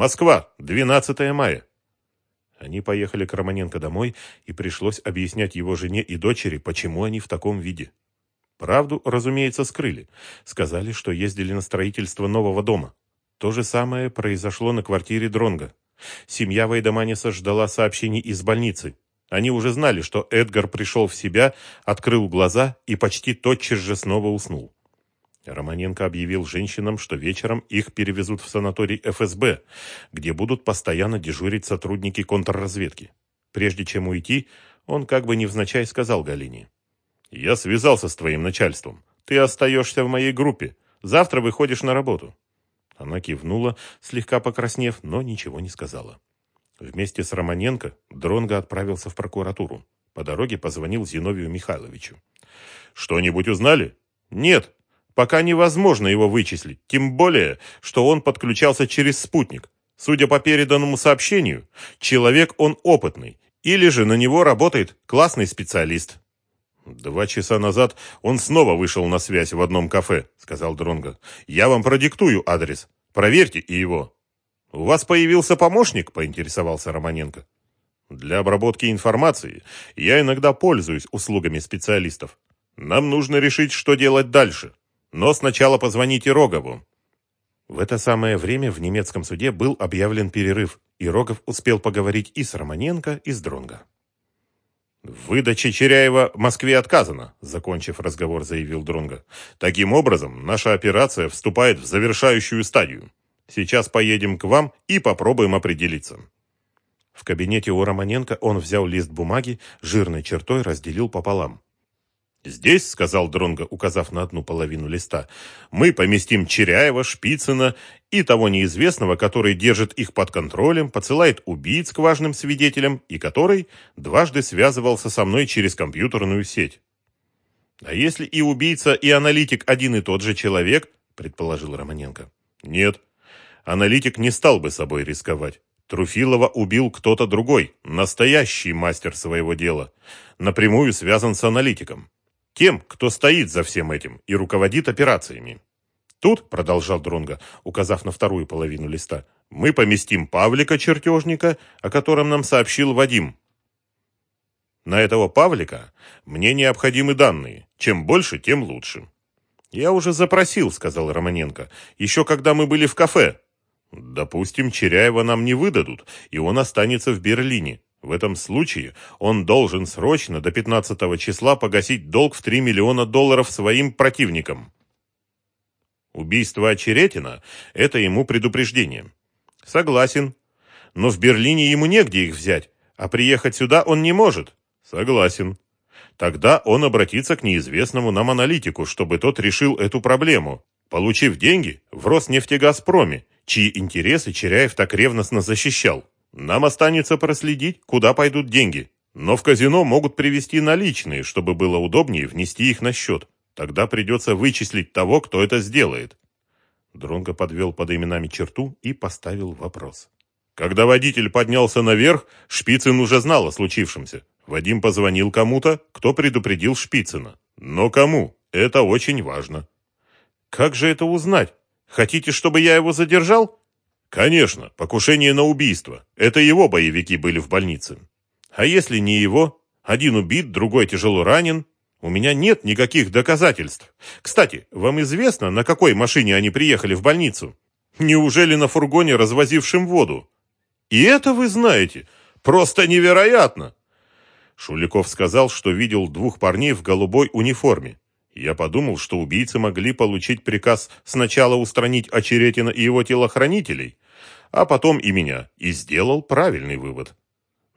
Москва, 12 мая. Они поехали к Романенко домой, и пришлось объяснять его жене и дочери, почему они в таком виде. Правду, разумеется, скрыли. Сказали, что ездили на строительство нового дома. То же самое произошло на квартире Дронга. Семья Вайдаманиса ждала сообщений из больницы. Они уже знали, что Эдгар пришел в себя, открыл глаза и почти тотчас же снова уснул. Романенко объявил женщинам, что вечером их перевезут в санаторий ФСБ, где будут постоянно дежурить сотрудники контрразведки. Прежде чем уйти, он как бы невзначай сказал Галине. «Я связался с твоим начальством. Ты остаешься в моей группе. Завтра выходишь на работу». Она кивнула, слегка покраснев, но ничего не сказала. Вместе с Романенко Дронго отправился в прокуратуру. По дороге позвонил Зиновию Михайловичу. «Что-нибудь узнали?» «Нет», Пока невозможно его вычислить, тем более, что он подключался через спутник. Судя по переданному сообщению, человек он опытный, или же на него работает классный специалист. «Два часа назад он снова вышел на связь в одном кафе», — сказал Дронго. «Я вам продиктую адрес. Проверьте и его». «У вас появился помощник?» — поинтересовался Романенко. «Для обработки информации я иногда пользуюсь услугами специалистов. Нам нужно решить, что делать дальше». Но сначала позвоните Рогову». В это самое время в немецком суде был объявлен перерыв, и Рогов успел поговорить и с Романенко, и с Дронго. «Выдаче Черяева Москве отказано», — закончив разговор, заявил Дронго. «Таким образом, наша операция вступает в завершающую стадию. Сейчас поедем к вам и попробуем определиться». В кабинете у Романенко он взял лист бумаги, жирной чертой разделил пополам. «Здесь, — сказал Дронго, указав на одну половину листа, — мы поместим Черяева, Шпицына и того неизвестного, который держит их под контролем, посылает убийц к важным свидетелям и который дважды связывался со мной через компьютерную сеть». «А если и убийца, и аналитик один и тот же человек?» — предположил Романенко. «Нет, аналитик не стал бы собой рисковать. Труфилова убил кто-то другой, настоящий мастер своего дела, напрямую связан с аналитиком тем, кто стоит за всем этим и руководит операциями. Тут, продолжал Дронга, указав на вторую половину листа, мы поместим Павлика чертежника, о котором нам сообщил Вадим. На этого Павлика мне необходимы данные. Чем больше, тем лучше. Я уже запросил, сказал Романенко, еще когда мы были в кафе. Допустим, Черяева нам не выдадут, и он останется в Берлине. В этом случае он должен срочно до 15 числа погасить долг в 3 миллиона долларов своим противникам. Убийство Очеретина – это ему предупреждение. Согласен. Но в Берлине ему негде их взять, а приехать сюда он не может. Согласен. Тогда он обратится к неизвестному нам аналитику, чтобы тот решил эту проблему, получив деньги в Роснефтегазпроме, чьи интересы Черяев так ревностно защищал. Нам останется проследить, куда пойдут деньги. Но в казино могут привезти наличные, чтобы было удобнее внести их на счет. Тогда придется вычислить того, кто это сделает. Дронго подвел под именами черту и поставил вопрос. Когда водитель поднялся наверх, Шпицын уже знал о случившемся. Вадим позвонил кому-то, кто предупредил Шпицына. Но кому? Это очень важно. Как же это узнать? Хотите, чтобы я его задержал? Конечно, покушение на убийство. Это его боевики были в больнице. А если не его? Один убит, другой тяжело ранен. У меня нет никаких доказательств. Кстати, вам известно, на какой машине они приехали в больницу? Неужели на фургоне, развозившем воду? И это вы знаете. Просто невероятно. Шуликов сказал, что видел двух парней в голубой униформе. Я подумал, что убийцы могли получить приказ сначала устранить Очеретина и его телохранителей, а потом и меня, и сделал правильный вывод.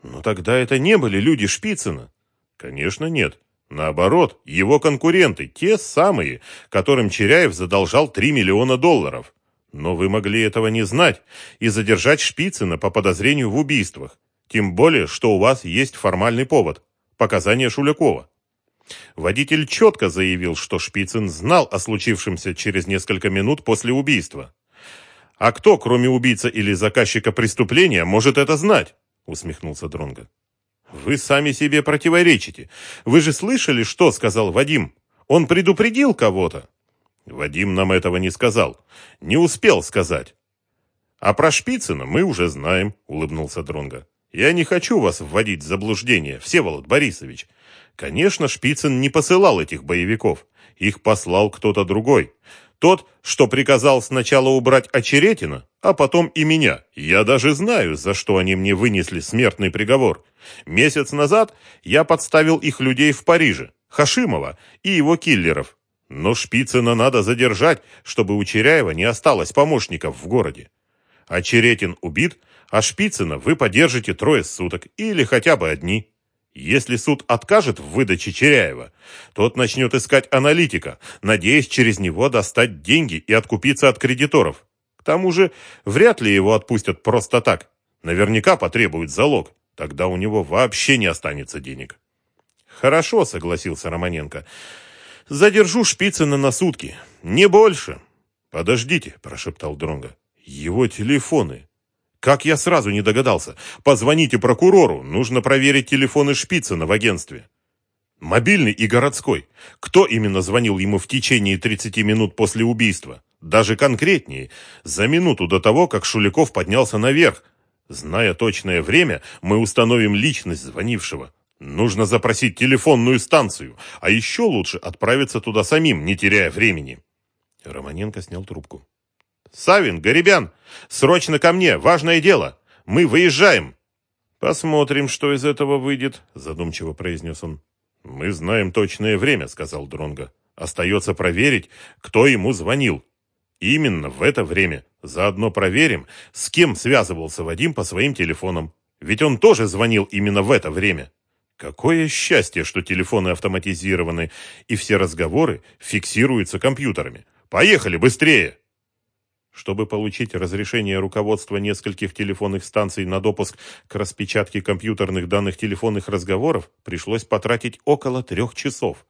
Но тогда это не были люди Шпицына. Конечно, нет. Наоборот, его конкуренты, те самые, которым Черяев задолжал 3 миллиона долларов. Но вы могли этого не знать и задержать Шпицына по подозрению в убийствах. Тем более, что у вас есть формальный повод – показания Шулякова. Водитель четко заявил, что Шпицын знал о случившемся через несколько минут после убийства. А кто, кроме убийцы или заказчика преступления, может это знать? усмехнулся Дронга. Вы сами себе противоречите. Вы же слышали, что сказал Вадим? Он предупредил кого-то. Вадим нам этого не сказал. Не успел сказать. А про Шпицына мы уже знаем, улыбнулся Дронга. Я не хочу вас вводить в заблуждение, Всеволод Борисович. Конечно, Шпицын не посылал этих боевиков. Их послал кто-то другой. Тот, что приказал сначала убрать Очеретина, а потом и меня. Я даже знаю, за что они мне вынесли смертный приговор. Месяц назад я подставил их людей в Париже, Хашимова и его киллеров. Но Шпицына надо задержать, чтобы у Черяева не осталось помощников в городе. Очеретин убит, а Шпицына вы подержите трое суток или хотя бы одни. Если суд откажет в выдаче Черяева, тот начнет искать аналитика, надеясь через него достать деньги и откупиться от кредиторов. К тому же, вряд ли его отпустят просто так. Наверняка потребуют залог. Тогда у него вообще не останется денег. Хорошо, согласился Романенко. Задержу Шпицына на сутки. Не больше. Подождите, прошептал Дронга. Его телефоны. Как я сразу не догадался. Позвоните прокурору, нужно проверить телефоны Шпицына в агентстве. Мобильный и городской. Кто именно звонил ему в течение 30 минут после убийства? Даже конкретнее, за минуту до того, как Шуликов поднялся наверх. Зная точное время, мы установим личность звонившего. Нужно запросить телефонную станцию, а еще лучше отправиться туда самим, не теряя времени. Романенко снял трубку. Савин, Горебян, срочно ко мне, важное дело. Мы выезжаем. Посмотрим, что из этого выйдет, задумчиво произнес он. Мы знаем точное время, сказал Дронга. Остается проверить, кто ему звонил. Именно в это время. Заодно проверим, с кем связывался Вадим по своим телефонам. Ведь он тоже звонил именно в это время. Какое счастье, что телефоны автоматизированы, и все разговоры фиксируются компьютерами. Поехали быстрее! Чтобы получить разрешение руководства нескольких телефонных станций на допуск к распечатке компьютерных данных телефонных разговоров, пришлось потратить около трех часов.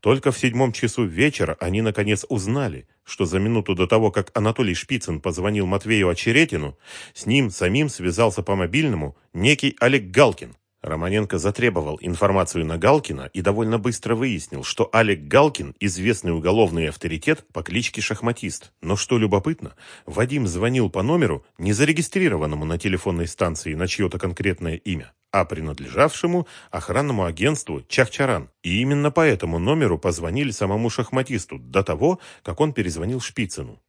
Только в седьмом часу вечера они наконец узнали, что за минуту до того, как Анатолий Шпицын позвонил Матвею Очеретину, с ним самим связался по мобильному некий Олег Галкин. Романенко затребовал информацию на Галкина и довольно быстро выяснил, что Олег Галкин – известный уголовный авторитет по кличке Шахматист. Но что любопытно, Вадим звонил по номеру, не зарегистрированному на телефонной станции на чье-то конкретное имя, а принадлежавшему охранному агентству Чахчаран. И именно по этому номеру позвонили самому Шахматисту до того, как он перезвонил Шпицыну.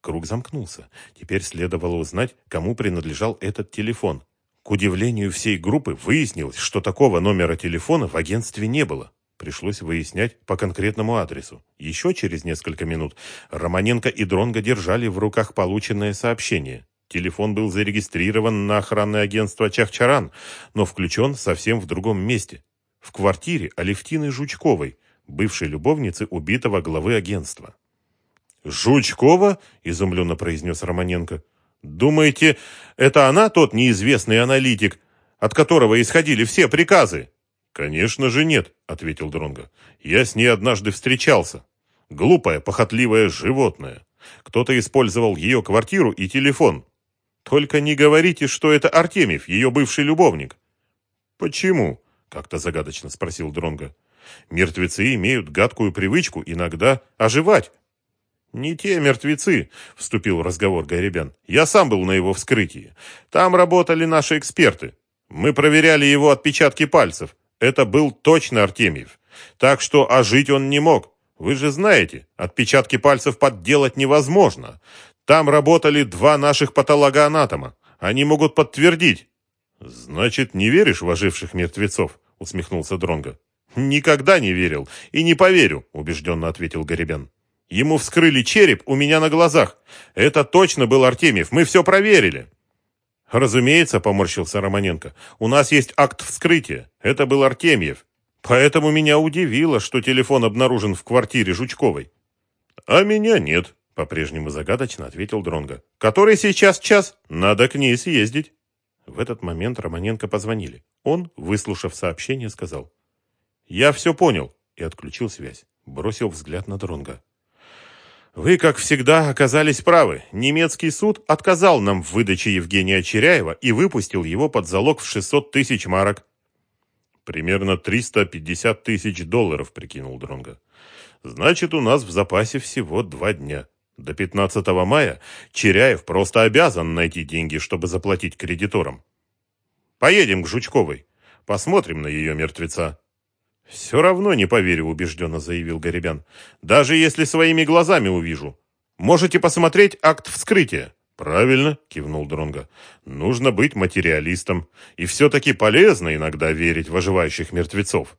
Круг замкнулся. Теперь следовало узнать, кому принадлежал этот телефон, удивлению всей группы выяснилось, что такого номера телефона в агентстве не было. Пришлось выяснять по конкретному адресу. Еще через несколько минут Романенко и Дронго держали в руках полученное сообщение. Телефон был зарегистрирован на охранное агентство Чахчаран, но включен совсем в другом месте. В квартире Алевтины Жучковой, бывшей любовницы убитого главы агентства. «Жучкова?» – изумленно произнес Романенко. Думаете, это она тот неизвестный аналитик, от которого исходили все приказы? Конечно же нет, ответил Дронга. Я с ней однажды встречался. Глупое, похотливое животное. Кто-то использовал ее квартиру и телефон. Только не говорите, что это Артемьев, ее бывший любовник. Почему? как-то загадочно спросил Дронга. Мертвецы имеют гадкую привычку иногда оживать. «Не те мертвецы», — вступил в разговор Гайребян. «Я сам был на его вскрытии. Там работали наши эксперты. Мы проверяли его отпечатки пальцев. Это был точно Артемьев. Так что ожить он не мог. Вы же знаете, отпечатки пальцев подделать невозможно. Там работали два наших патологоанатома. Они могут подтвердить». «Значит, не веришь в оживших мертвецов?» — усмехнулся Дронго. «Никогда не верил и не поверю», — убежденно ответил Горебян. Ему вскрыли череп у меня на глазах. Это точно был Артемьев. Мы все проверили. Разумеется, поморщился Романенко. У нас есть акт вскрытия. Это был Артемьев. Поэтому меня удивило, что телефон обнаружен в квартире Жучковой. А меня нет, по-прежнему загадочно ответил Дронга. Который сейчас час? Надо к ней съездить. В этот момент Романенко позвонили. Он, выслушав сообщение, сказал: "Я все понял" и отключил связь. Бросил взгляд на Дронга. Вы, как всегда, оказались правы. Немецкий суд отказал нам в выдаче Евгения Черяева и выпустил его под залог в 600 тысяч марок. Примерно 350 тысяч долларов, прикинул Дронга. Значит, у нас в запасе всего два дня. До 15 мая Черяев просто обязан найти деньги, чтобы заплатить кредиторам. Поедем к Жучковой. Посмотрим на ее мертвеца. «Все равно не поверю», — убежденно заявил Горебян. «Даже если своими глазами увижу. Можете посмотреть акт вскрытия». «Правильно», — кивнул Дронга. «Нужно быть материалистом. И все-таки полезно иногда верить в оживающих мертвецов».